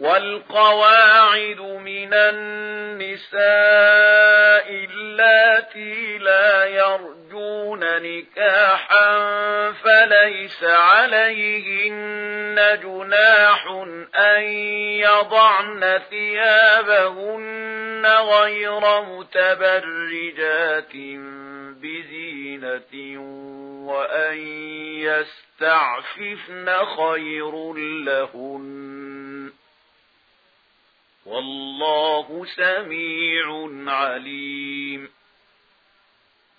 والقواعد من النساء التي لا يرجون نكاحا فليس عليهن جناح أن يضعن ثيابهن غير متبرجات بزينة وأن يستعففن خير لهن والله سميع عليم.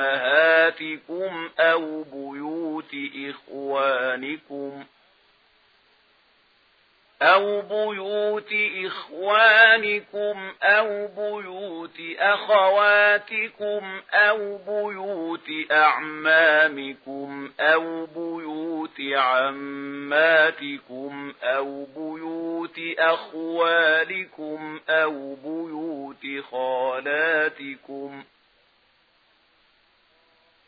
أمهاتكم أو بيوت إخوانكم أو بيوت إخوانكم أو بيوت أخواتكم أو بيوت أعمامكم أو بيوت عماتكم أو بيوت أخوالكم أو بيوت خالاتكم أو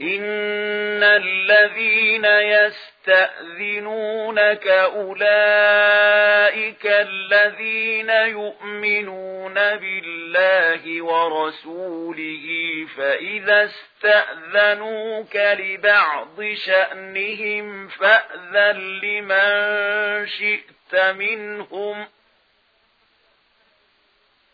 إن الذين يستأذنونك أولئك الذين يؤمنون بالله ورسوله فإذا استأذنوك لبعض شأنهم فأذن لمن شئت منهم ۖ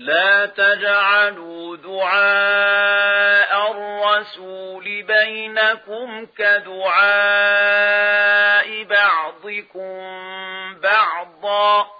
لا تجعلوا دعاء الرسول بينكم كدعاء بعضكم بعضا